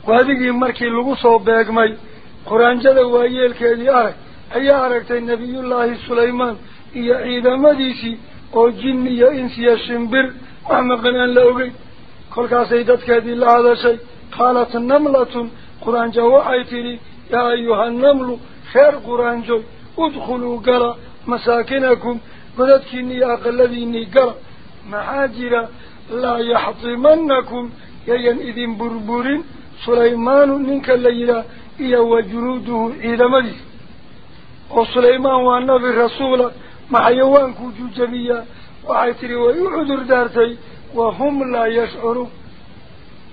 وهذه مركي لغصو بيقمي قرآن جدوا أيال كذي أرك أي أرك النبي الله سليمان إيا عيدا مديسي أو جن إيا إنسي الشمبر وهم قنان لأوغي كل سيدات كذي لهذا شيء قالت النملة قرآن جوا عيتري يا أيها النمل خير قرآن جو ادخلوا قرأ مساكنكم قددكني أقلذيني قرأ محاجرة لا يحطمنكم يين إذن بربورين rasuula ma xayawaankuu jujabiyaa waxay tidhi way u cudur daartay wahum laa yashcuruun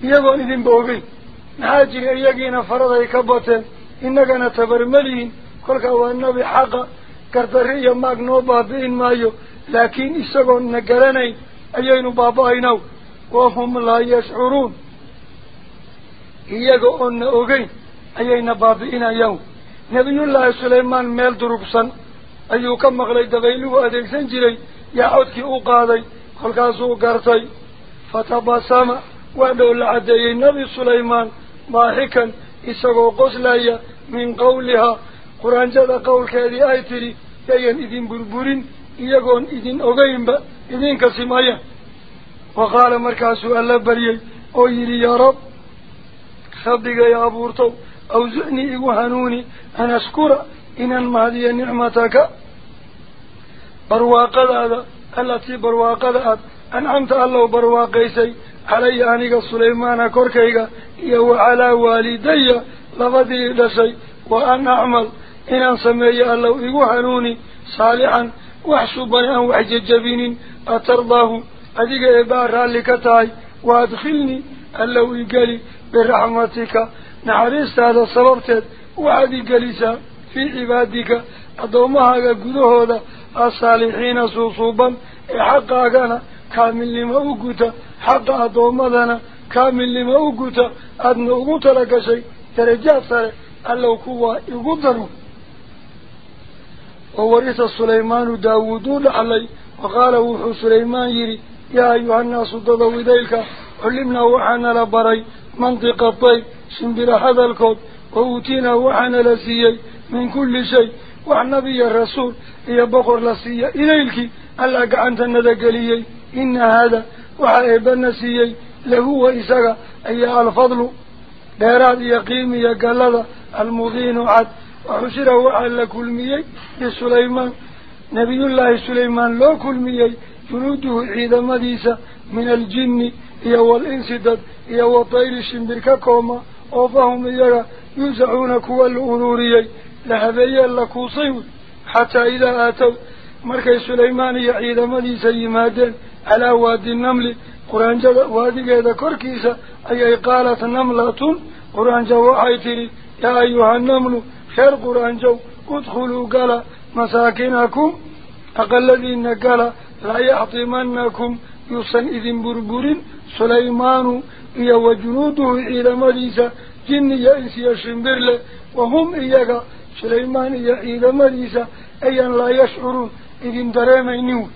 iyagoon idinba ogeyn maxaa jira iyagiina faraday ka bateen innagana tabarmalihin kolkaa waa nabi xaqa gardarri iyo maag noo baabi'in maayo laakiin isagoon na garanayn ayaynu baaba-aynaw wahum laa yashcuruun ayayna baabi'inayaan nebiyullaahi sulaymaan meel durugsan ayuu ka maqlay dabayluhu adeegsan jiray yaa codkii u qaaday kolkaasuu gartay fatabasama waa dhow la caddeeyey nebi sulaymaan daaxikan isagoo qoslaya min qawlihaa quraanjada qowlkeedii ay tidhi yayan idin burburin iyagoon idin ogeynba idinka simaya wa qaala markaasuu alla baryey oo yidhi yaa rab خضي يا أبورتو أو زعني إيو حنوني أن أشكر إن المهدي نعمتك. برواق هذا التي برواق هذا أنعمت الله برواق برواقيسي علي أنك سليمان كوركيك يو على والدي لفضي لسي وأن أعمل. إن أنسمي الله إيو حنوني صالحا وحسبني أن وحججبين أترضاه. أدق إبارها لكتاي. وأدخلني. اللو يقالي biraxmatika naxariistaada sababteed waxaad igelisaa fii cibaadika addoommahaaga gudahooda الصالحين صوصوبا حقاقنا كامل لما أقوتا حق أدومدنا كامل لما أقوتا أدن أقوتا لك شيء درجات سرع ألو كوا يقدروا. وورث سليمان داود علي وقال وحو سليمان يري يا أيها الناس ضدوا إليك علمنا وحنا لبري. منطق الطيب شنبر هذا الكود وأوتينا وحنا لسيي من كل شيء. والنبي الرسول هي بقر لسية إليك. ألا قعنت الندقليي إن هذا وحائب النسيي لهو إساق أي الفضل. ديراد يقيم يقلد المضين عد. وحشره على كل ميي. لسليمان. نبي الله سليمان لو كل ميي. جنوده عيد مديسة من الجن. هي والإنس دد هي وطير الشمبركة كوما وفهم يرى كوال الأنوريي لهذا لكوصي حتى إذا آتوا مركي سليمان يعيد مدي سيمادين على وادي النمل قرآن جاء وادي قيدة كوركيسة أي قالت نملة قرآن جاء وحيتري يا أيها النمل خير قرآن جاء ادخلوا قال مساكنكم أقل الذين قال لا يحطمنكم يصن إذن بربور سليمان إيا وجنوده إلى مديسة جن يأنس يشنبر له وهم إياك سليمان يعيد مريسا أيا لا يشعرون إذن دريمينيون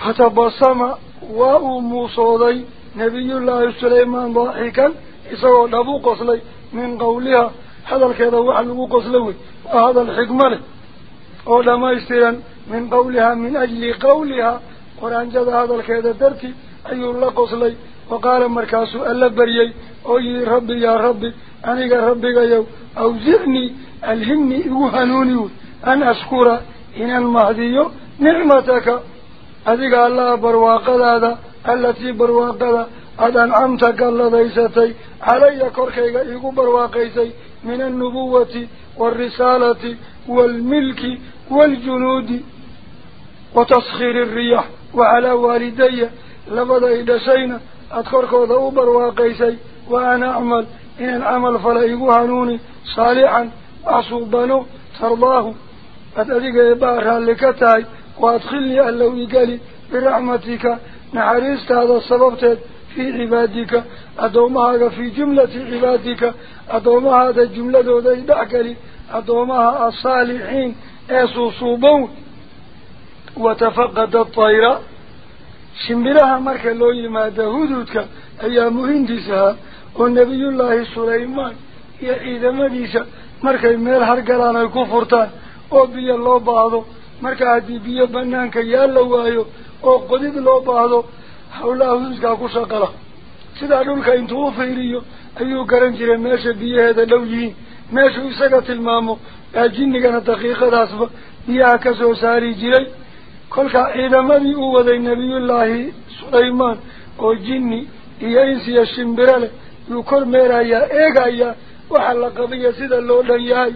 فتبصم وأمو صودي نبي الله سليمان ضاحكا إسوا لبو قصلي من قولها هذا الكذا وحلو قصلوي وهذا الحكمة ولما يستيرا من قولها من أجل قولها قرآن جد هذا الكذا درتي أي الله قصلي وقال مركاس ألا بريي أي ربي يا ربي أنيق ربي يو أوزعني الهمني وهنوني أن أشكر إن المهدي نعمتك أذيك الله برواقة هذا التي برواقة قد أنعمتك اللذيستي علي كركيك إيقو برواقيسي من النبوة لبدأ إدسينا أذكركو ذا برواقيسي وأنا أعمل إن العمل فلا يقهنوني صالحا أصوبانو ترضاه. أتذيك إبارها لكتاي وأدخلني ألو إقالي برحمتك نحريست هذا السبب في عبادك. أدومها في جملة عبادك. أدومها هذا الجملة ذي دعكلي أدومها الصالحين أسو صوبون. وتفقد شمبرها مركا لو يماد هدودك أي مهندسها والنبي الله سليمان يا إذا مديسة مركا ميل هرقلان الكفرتان loo baahdo marka haddii biyo banaanka yaal la waayo oo qodid loo baahdo hawlaha hududkaa ku shaqala sidaa dhulka intuu u fiiriyo ayuu garan jiray meesha biyaheeda dhow yihiin meeshuu isaga tilmaamo yaa jinnigana daqiiqadaasba biyaha ka soo saari jiray kolkaa ciidamadii uu waday nebiyullaahi sulaymaan oo jinni iyo insiya shimbiro leh yuu kor meerayaa eegayaa waxa la qabiya sida loo dhan yahay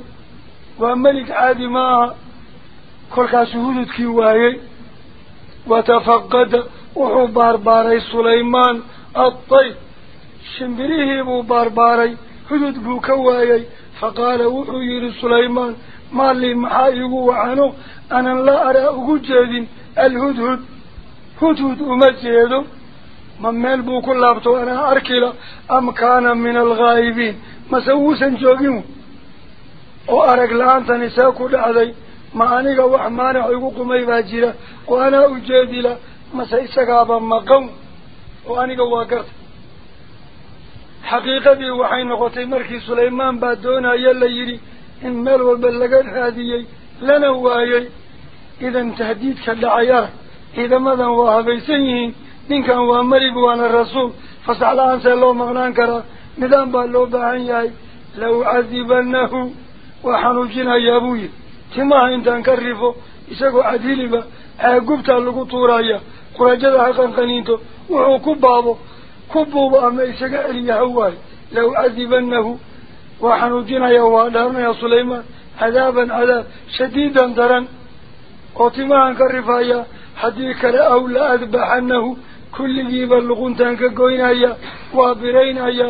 waa melik caadi ma aha kolkaasuu hududkii waayey watafaqada wuxuu baarbaaray sulaymaan adtayr shimbirihii buu baarbaaray hudud buu ka waayey faqaala wuxuu yidhi sulaymaan maa lii maxaa iigu wacano buu ku laabto anaa arkila am kaana min alghaa'ibiin mase wuusan joogin oo arag la-aantani see ku dhacday ma aniga wax maanic igu qumay baa jira oo anaa ujeedila mase isagaaba maqan oo aniga waa garta xaqiiqadii waxay noqotay markii sulaymaan baa doonaya la yidhi in meel walba laga raadiyey waa habaysan yihiin ninkan waa melig waana rasuul fasax la-aan see loo maqnaan karaa nidaam baa loo baahan yahay la ucadibanahu waa xanuujinayaa buu yidhi timaha intaan ka rifo isagoo cadhiliba caagubtaa lagu tuuraya qurajada ha qanqaniinto wuxuu ku baabo ku buubo ama isaga celiya ha waayo la ucadibanahu waa xanuujinayaa waa dhaaranayaa sulaymaan haddii kale aw la adbaxanahu kulligiiba luquntaan ka goynaya waa biraynaya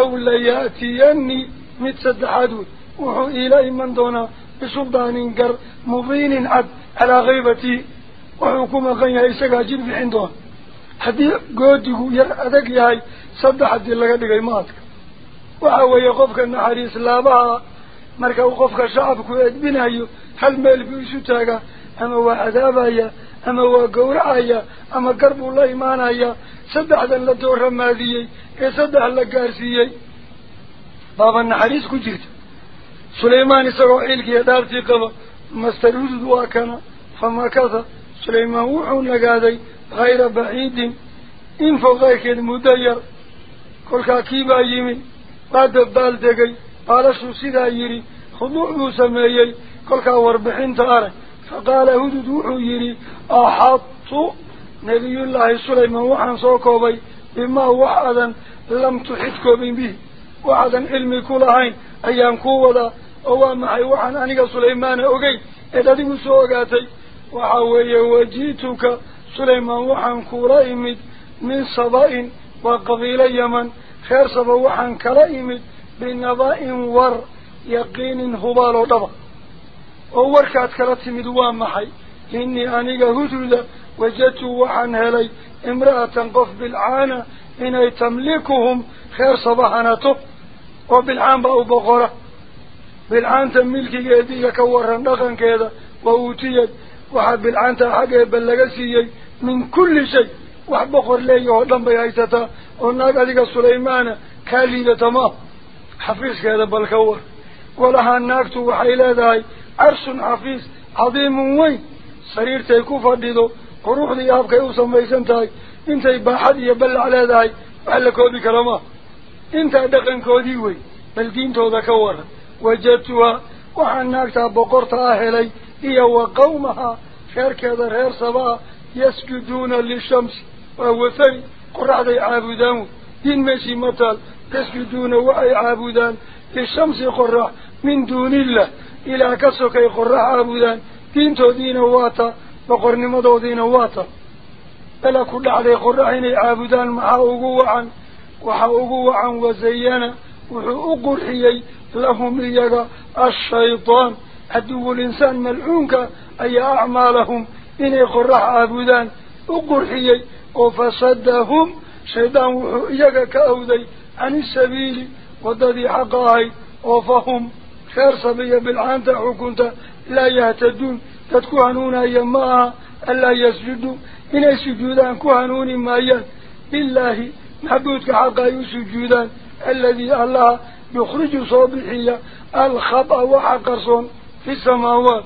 aw laya'tiyanii mid saddexaad wey wuxuu iila iman doonaa bisuldaanin gar mubiinin cad calaa khaybatihi wuxuu ku maqan yahay isagaa jir bixin doona haddii goodigu yar adag yahay saddex haddii laga dhigay ma adka waxa weeye qofka naxariis marka uu qofka shacabku edbinayo hal meel buu isu taagaa ama waa cadaabaya ama waa gawracaya ama gar buu la imaanaya saddexdan la dooramaadiyey ee saddex la gaarsiiyey baaba naxariis ku jirta sulaymaan isagoo ciilkiiyo dhaartii qaba master hudud waa kana famakatha sulaymaan wuxuu nagaaday hayra baciidin info kayrkeed muddo yar kolkaa kiibaa yimid waa dabbaal degay قال شو سيدا يري خنوعه سميي كلها واربحين تاره فقال هدوه يري أحط نبي الله سليمان وحن صوكوبي بما وحدا لم تحتكوبين به. وحدا علمي كلهين أيام كوولا أوامحي وحن أنيق سليمان أوكي. إذا سوقاتي وحاوي وجيتك سليمان وحن كورايمد من صبائن وقبيل يمن. خير صبا وحن كرايمد بنضاء ور يقين هبال وضبا وور كات كرات مدوان محي. إني أنا هدودة وجدت وحن هلي امرأة تنقف بالعانة إني تملكهم خير صباحناته وبالعام بأو بغرة. بالعانة ملكي قيدي كورا نغن كذا ووتيت وحب بالعانة حقا بلغسي من كل شيء. وحبقر ليه وضم بيهيتتا ونقل سليمان كاليدة ماه حفيز كذا بالكوا ولها الناقة وحيلا داي. عرش حفيز عظيم وي سرير تيكوف عديدو قروح لي أبقى يوصل ميسن تاي. انت يباحد يبل على داي. على كودي كرما. انت دقن كودي وين بل دين تودا كورا. وجدتها. وحا الناقة بقرتها هلي هي وقومها. شير كذا رير سبا. يسجدون للشمس. وهو ثري قرع دي عابدانو دين ماشي مطال. تسجدون وأي عابدان للشمس قرة من دون الله. إلى كسك قرة عابدان. دين تدين واتا وقرن مضو دين واتا. بل كل علي قرة إني عابدان. مع أقوعا وحا أقوعا وزينا. وحا أقرحي لهم ليقى الشيطان. أدو الإنسان ملعونك. أي أعمالهم. إني قرة عابدان. أقرحي وفسدهم. شيطان وحا أقوعا عن السبيل وددي حقاهي وفهم. خير صبي بالعانتا حكونتا لا يهتدون. تتكوهنون أيام معها ألا يسجدوا إن السجودان كوهنون ما يهد بالله نبوتك حقاهي سجودان. الذي الله يخرج صبيحية الخطأ وحقرص في السماوات.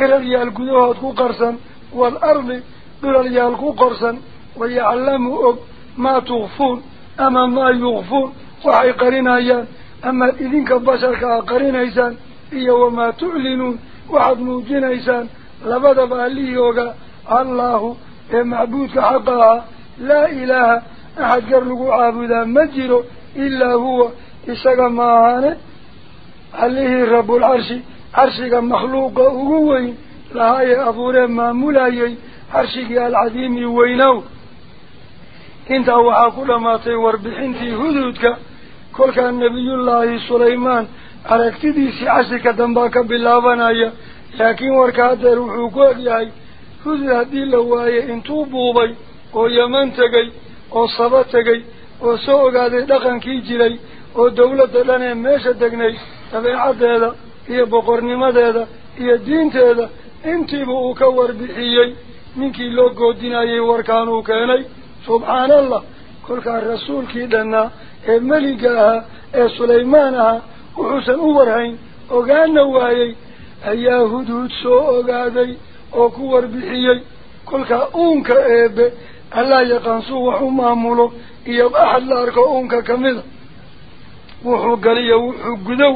إرغي القدوهات قرصا والأرض إلى إرغي قرصا ويعلمه ما تغفون أما ما يغفر وحي قرنايا أما إذنك البشر كأقرنايسا إيا وما تعلنون. وحد موجنايسا لبدف أليوغا الله معبودك حقها لا إله أحد قرلق عابدا مجر إلا هو. إساق ماهان عليه رب العرش. عرشك مخلوق هو لهاي أفوري ما ملايي عرشك العظيم وينوه intaa waxaa ku dhammaatay warbixintii huduudka kolkaa nebiyullaahi sulaymaan aragtidiisii casrika dambaa ka bilaabanaya laakiin warka haddeer wuxuu ku egyahay hudud haddii la waayey intuu buubay oo yeman tegey oo saba tegey oo soo ogaaday dhaqankii jiray oo dawladda dhan ee meesha degnay dabeecaddeeda iyo boqornimadeeda iyo diinteeda intiiba uu ka warbixiyey ninkii loo goodinayay warkaanuu keenay سبحان الله كل كان رسول كيدنا الملكة إيه إيه سليمانة وحسن أورهين وقال نوايي أي هدود سوء قادي وكور بحيي. كل كان أونك إيب ألا يقنصو وحمامولو إيب أحد لارك أونك كمل وحق لي وحق دو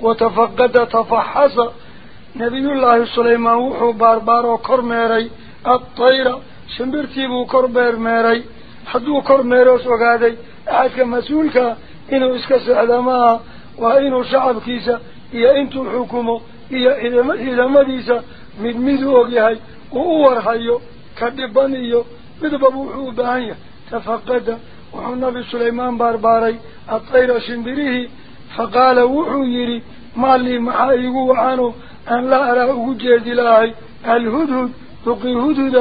وتفقد تفحص. نبي الله سليمان وحو باربار كرميري الطيرة. Mas-uulkaa inuu iska seexda maaha waa inuu shacabkiisa iyo intuu xukumo iyo ciidamadiisa mid miduu ogyahay uu u warhayo ka dhiban iyo midbaba wuxuu u baahan yahay tafaqada wuxuu nabi sulaymaan baarbaaray adtayra shimbirihii faqaala wuxuu yidhi maa lii maxaa iigu wacano aan la araa ugu jeedi lahay alhudhud duqii hudhud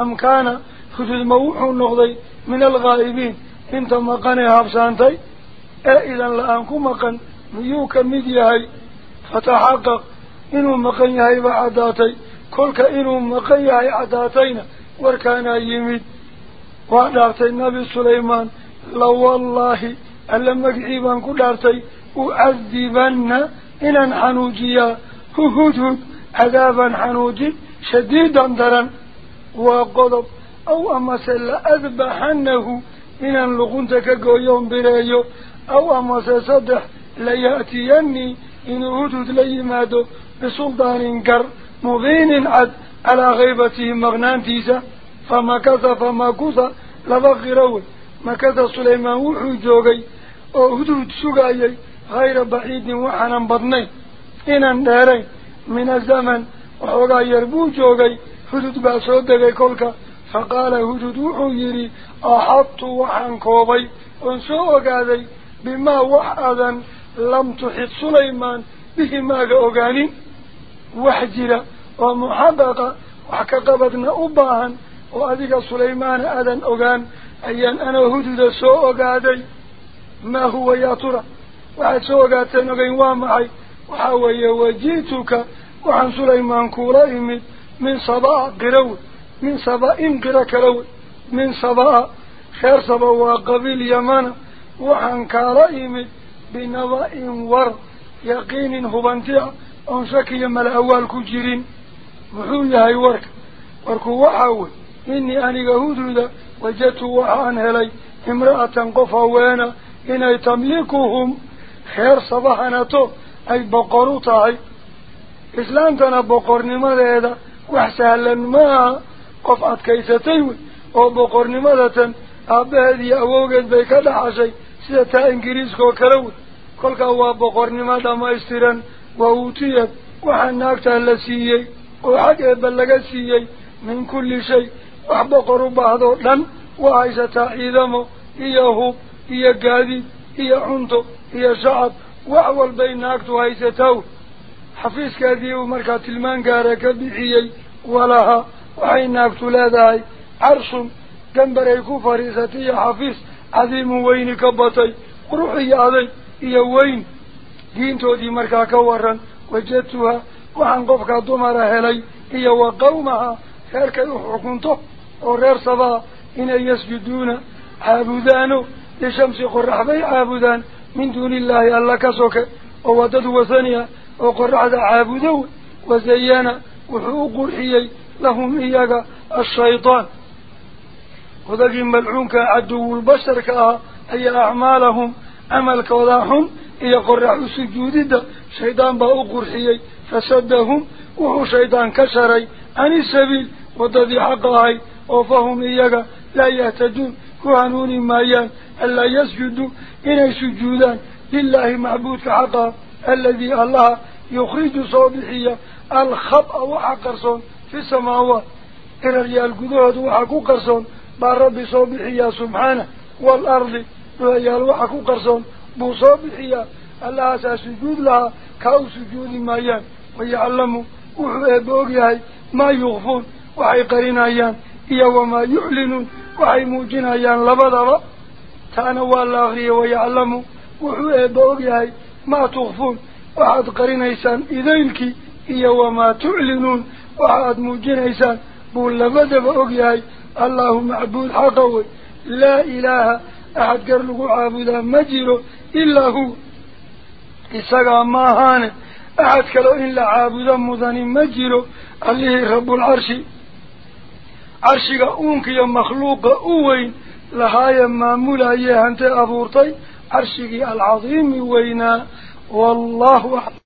أم كان خدود موح النغضي من الغائبين؟ إنت مقاني هابسانتي ائلا إيه لأنكو مقان ميوكا ميديهاي فتحقق. إنو مقانيهاي بعداتي. كلك إنو مقانيهاي عداتينا. وركانا يميد وعدارتي النبي سليمان. لو والله ألم أكعيبان كل عرتي أعذبن. إلا حنوجيا. هو عذابا حنوجي. شديدا درا وقضب أو أما سل أذبحنه. إن لغنتك قويون برايو أو أما سصدح ليأتيني. إن هدود لي مادو بسلطان كر مبين عد على غيبته مغنان تيسا. فما كذا فما كذا لبغي روي. ما كذا سليمان وحو جوغي أو هدود سقايي غير بعيد وحنا بطني. إن دارين من الزمن وحوغا يربو جوغي. هدود با صدق كلك فقال هدود وحيري أحط وحن كوبي. انسوه قادي بما وحادا لم تحط سليمان. به ماك أغاني وحجرة ومحبقة وحكا قبضنا أباها. وأذيك سليمان أذن أغان أيان أنا هدود سوء قادي ما هو يا ترى؟ وحد سوء قادي أغين وامعي وحاوي وجيتك. وحن سليمان كوريمت. من صباء قرون من صباء انقر كرون من صباء خير صباء وقبيل يمان وحن كارائم بنواء ور يقين هبانتع انشكي من الأول كجيرين. وحولي هاي ورك ورك وحاول إني أنا قهود وجدت وحان هلي امرأة قفا وأنا إني تملكهم خير صباحنا تو أي بقروتا هاي إسلامتنا بقرن ماذا هذا؟ Dhaxashay sida taa ingiriiska oo kale wey kolkaa waa boqornimo dhamaystiran waa uutiyad waxaa naagtaa la siiyey oo xag eebba laga siiyey min kulli shay wax boqor u baahdoo dhan waa haysataa ciidamo iyo hub iyo gaadiid iyo cunto iyo shacab wax walbay naagtu haysataa حفيز كذي ومركة المنقارة كبيعي ولها وحيناك تلاذي عرش جنبر يكون فريستي حفيز عظيم وين كبطي. وروحي علي إيا وين؟ دينتو دي مركة كورا وجدتها. وعن وحنقفك دمر هلي إيا وقومها. خيرك يحكمتو ورير صبا. إن يسجدون عابدانو لشمس قرح بي عابدان. من دون الله ألا كسوك. ووددوا ثانيا وقرع عابده وزيانا وحوق قرحيي لهم إياك الشيطان. وذلك ملعون كعدو البشر أي أعمالهم عمل كوضاهم إيا قرع السجود شيطان بأوق قرحيي فسدهم وحو شيطان كسري عن السبيل وضذي حقها وفهم إياك لا يهتدون. كهنون مايان ألا يسجدوا إلي سجودان. لله معبود حقا الذي الله يخرج صابحية الخطأ وحقرصون في السماوات. إلى ريال قدرات وحقرصون بارب صابحية سبحانه والأرض. ريال وحقرصون بصابحية الأساس سجود لها كاو سجود مايان. ويعلموا وحبه ما يغفون. وحي قرين أيان وما يعلنون. وحي موجين أيان لبضر تانوال الأخرية ويعلموا وحبه ما تغفون. وحاد قرينيسان إذينك إيا وما تعلنون وحاد موجينيسان بول لبدأ بأقياي الله معبود حقوي لا إله أحد قرلق عابدا مجير إلا هو. إساق عماهان أحد قرلق إلا عابدا مذاني مجير عليه رب العرش. عرشك أونك يا مخلوق أوي لهاي ما ملايه أنت أبورتي عرشك العظيم وينا. والله أعلم.